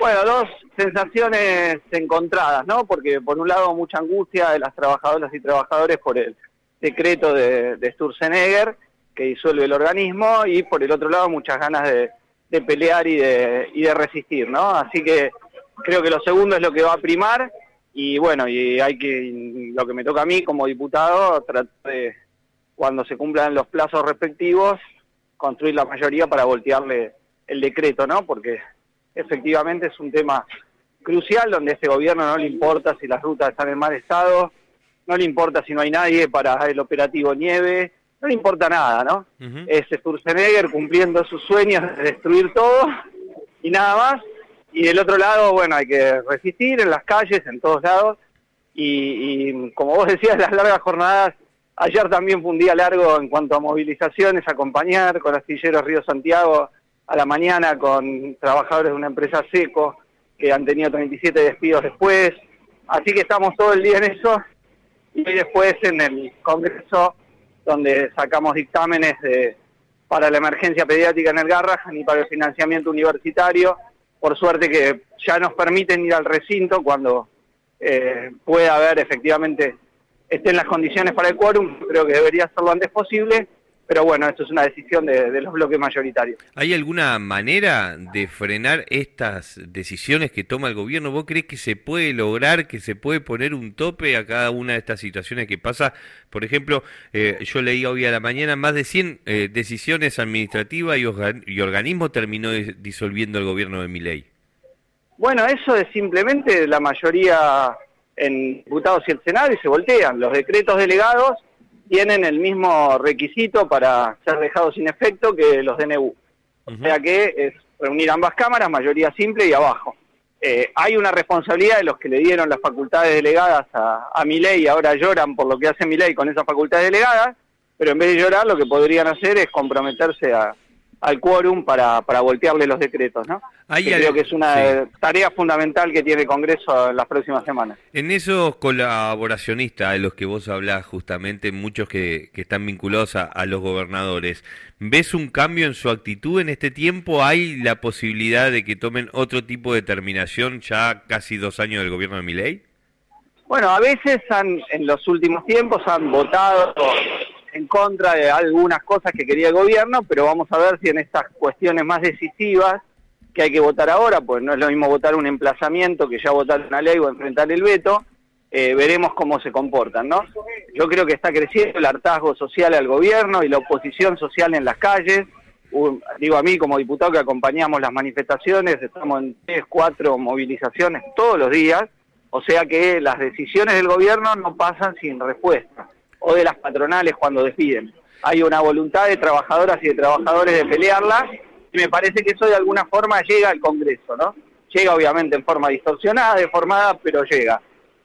Bueno, dos sensaciones encontradas, ¿no? Porque por un lado mucha angustia de las trabajadoras y trabajadores por el decreto de, Sturzenegger que disuelve el organismo y por el otro lado muchas ganas de, de pelear y de, y de resistir, ¿no? Así que creo que lo segundo es lo que va a primar y bueno, y hay que, lo que me toca a mí como diputado, tratar de, cuando se cumplan los plazos respectivos, construir la mayoría para voltearle el decreto, ¿no? Porque efectivamente es un tema crucial donde a este gobierno no le importa si las rutas están en mal estado, no le importa si no hay nadie para el operativo nieve, no le importa nada, ¿no? Es Sturzenegger cumpliendo sus sueños de destruir todo y nada más. Y del otro lado, bueno, hay que resistir en las calles, en todos lados. Y, y como vos decías, las largas jornadas, ayer también fue un día largo en cuanto a movilizaciones, acompañar con Astilleros Río Santiago a la mañana con trabajadores de una empresa seco que han tenido 37 despidos después. Así que estamos todo el día en eso. Y después en el Congreso donde sacamos dictámenes de, para la emergencia pediátrica en el Garrahan y para el financiamiento universitario. Por suerte que ya nos permiten ir al recinto cuando eh, pueda haber efectivamente, estén las condiciones para el quórum, creo que debería ser lo antes posible, pero bueno, esto es una decisión de, los bloques mayoritarios. ¿Hay alguna manera de frenar estas decisiones que toma el gobierno? ¿Vos crees que se puede lograr, que se puede poner un tope a cada una de estas situaciones que pasa? Por ejemplo, eh, yo leí hoy a la mañana más de 100 eh, decisiones administrativas y, y organismos terminó disolviendo el gobierno de Miley. Bueno, eso es simplemente la mayoría en diputados y el Senado y se voltean. Los decretos delegados tienen el mismo requisito para ser dejados sin efecto que los DNU. O sea que es reunir ambas cámaras, mayoría simple y abajo. Eh, hay una responsabilidad de los que le dieron las facultades delegadas a, a ley y ahora lloran por lo que hace ley con esas facultades delegadas, pero en vez de llorar lo que podrían hacer es comprometerse a, al quórum para, para voltearle los decretos, ¿no? creo que es una tarea fundamental que tiene el Congreso en las próximas semanas. En esos colaboracionistas de los que vos hablás justamente, muchos que, que están vinculados a, los gobernadores, ¿ves un cambio en su actitud en este tiempo? ¿Hay la posibilidad de que tomen otro tipo de determinación ya casi dos años del gobierno de Miley? Bueno, a veces han, en los últimos tiempos han votado en contra de algunas cosas que quería el gobierno, pero vamos a ver si en estas cuestiones más decisivas que hay que votar ahora, pues no es lo mismo votar un emplazamiento que ya votar una ley o enfrentar el veto, eh, veremos cómo se comportan, ¿no? Yo creo que está creciendo el hartazgo social al gobierno y la oposición social en las calles. digo a mí como diputado que acompañamos las manifestaciones, estamos en tres, cuatro movilizaciones todos los días, o sea que las decisiones del gobierno no pasan sin respuesta o de las patronales cuando despiden. Hay una voluntad de trabajadoras y de trabajadores de pelearla y me parece que eso de alguna forma llega al Congreso, ¿no? Llega obviamente en forma distorsionada, deformada, pero llega.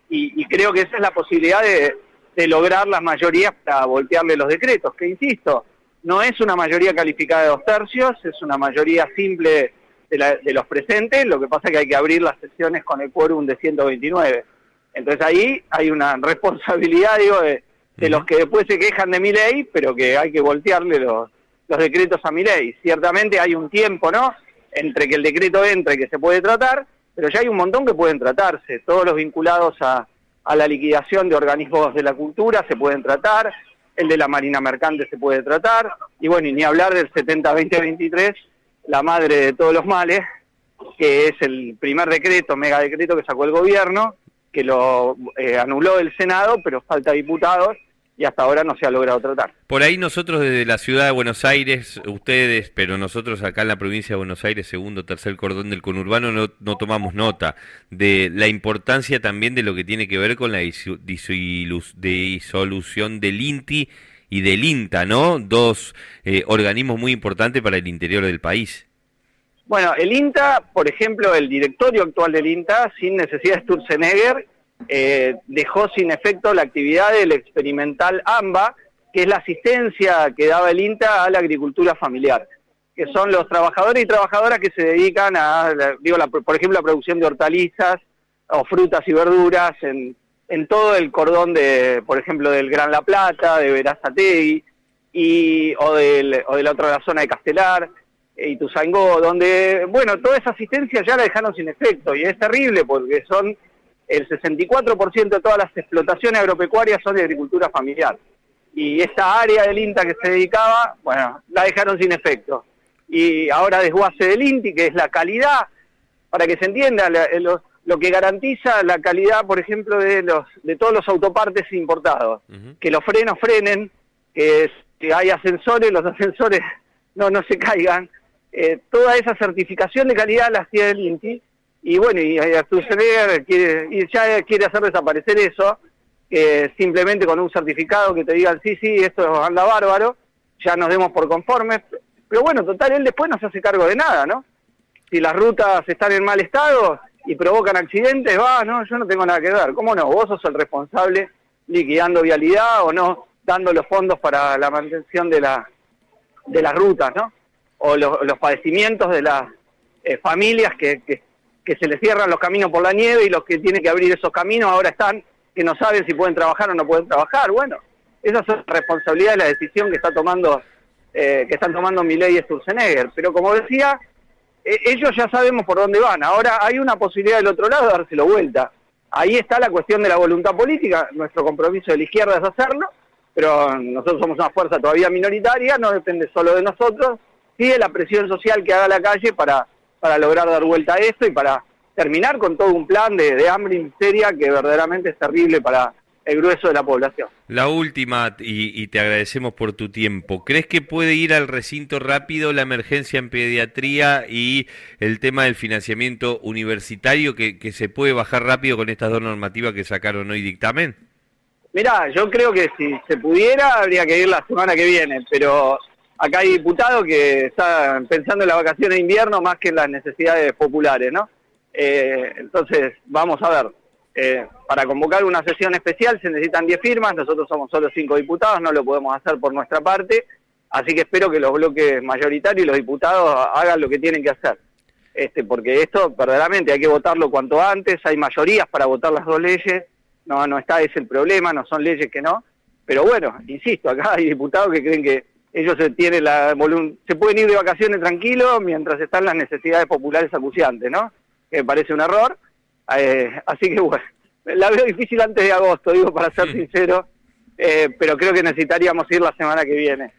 Y, creo que esa es la posibilidad de, lograr las mayorías para voltearle los decretos, que insisto, no es una mayoría calificada de dos tercios, es una mayoría simple de, de los presentes, lo que pasa es que hay que abrir las sesiones con el quórum de 129. Entonces ahí hay una responsabilidad, digo, de, de los que después se quejan de mi ley, pero que hay que voltearle los, los decretos a mi ley. Ciertamente hay un tiempo, ¿no?, entre que el decreto entre y que se puede tratar, pero ya hay un montón que pueden tratarse. Todos los vinculados a, a la liquidación de organismos de la cultura se pueden tratar, el de la Marina Mercante se puede tratar, y bueno, y ni hablar del 70-20-23, la madre de todos los males, que es el primer decreto, mega decreto que sacó el gobierno, que lo eh, anuló el Senado, pero falta diputados y hasta ahora no se ha logrado tratar. Por ahí nosotros desde la ciudad de Buenos Aires, ustedes, pero nosotros acá en la provincia de Buenos Aires, segundo, tercer cordón del conurbano, no, no tomamos nota de la importancia también de lo que tiene que ver con la disolución del INTI y del INTA, ¿no? Dos eh, organismos muy importantes para el interior del país. Bueno, el INTA, por ejemplo, el directorio actual del INTA, sin necesidad de Sturzenegger, eh, dejó sin efecto la actividad del experimental AMBA, que es la asistencia que daba el INTA a la agricultura familiar, que son los trabajadores y trabajadoras que se dedican a, digo, por ejemplo, la producción de hortalizas o frutas y verduras en, en todo el cordón de, por ejemplo, del Gran La Plata, de Verazategui, y, o, del, o de la otra zona de Castelar, e Ituzaingó, donde, bueno, toda esa asistencia ya la dejaron sin efecto y es terrible porque son el 64% de todas las explotaciones agropecuarias son de agricultura familiar. Y esta área del INTA que se dedicaba, bueno, la dejaron sin efecto. Y ahora desguace del INTI, que es la calidad, para que se entienda, lo, que garantiza la calidad, por ejemplo, de, los, de todos los autopartes importados. Que los frenos frenen, que, que hay ascensores, los ascensores no, no se caigan, eh, toda esa certificación de calidad la tiene el INTI, y bueno, y, y quiere, y ya quiere hacer desaparecer eso, que simplemente con un certificado que te digan, sí, sí, esto anda bárbaro, ya nos demos por conformes, pero bueno, total, él después no se hace cargo de nada, ¿no? Si las rutas están en mal estado y provocan accidentes, va, no, yo no tengo nada que ver, ¿cómo no? Vos sos el responsable liquidando vialidad o no dando los fondos para la mantención de, la, de las rutas, ¿no? o los, padecimientos de las eh, familias que, que, se les cierran los caminos por la nieve y los que tienen que abrir esos caminos ahora están que no saben si pueden trabajar o no pueden trabajar. Bueno, esa es la responsabilidad de la decisión que está tomando eh, que están tomando Milei y Sturzenegger. Pero como decía, e, ellos ya sabemos por dónde van. Ahora hay una posibilidad del otro lado de dárselo vuelta. Ahí está la cuestión de la voluntad política. Nuestro compromiso de la izquierda es hacerlo, pero nosotros somos una fuerza todavía minoritaria, no depende solo de nosotros sigue la presión social que haga la calle para, para lograr dar vuelta a esto y para terminar con todo un plan de, de hambre y miseria que verdaderamente es terrible para el grueso de la población. La última, y, te agradecemos por tu tiempo. ¿Crees que puede ir al recinto rápido la emergencia en pediatría y el tema del financiamiento universitario que, que se puede bajar rápido con estas dos normativas que sacaron hoy dictamen? Mirá, yo creo que si se pudiera habría que ir la semana que viene, pero acá hay diputados que están pensando en la vacaciones de invierno más que en las necesidades populares, ¿no? Eh, entonces, vamos a ver, eh, para convocar una sesión especial se necesitan 10 firmas, nosotros somos solo 5 diputados, no lo podemos hacer por nuestra parte, así que espero que los bloques mayoritarios y los diputados hagan lo que tienen que hacer. Este, porque esto verdaderamente hay que votarlo cuanto antes, hay mayorías para votar las dos leyes, no, no está ese el problema, no son leyes que no, pero bueno, insisto, acá hay diputados que creen que ellos se, tienen la se pueden ir de vacaciones tranquilos mientras están las necesidades populares acuciantes, ¿no? Que me parece un error. Eh, así que bueno, la veo difícil antes de agosto, digo, para ser sincero, eh, pero creo que necesitaríamos ir la semana que viene.